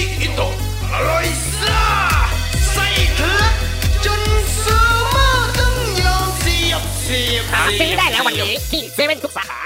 ชิคอิโตอร่อยซ่าใส่ทะลักจนซื้อมาต้องยอมเสียบเสียบซื้อได้แล้ววันนี้ที่เซเว่นทุกสาขา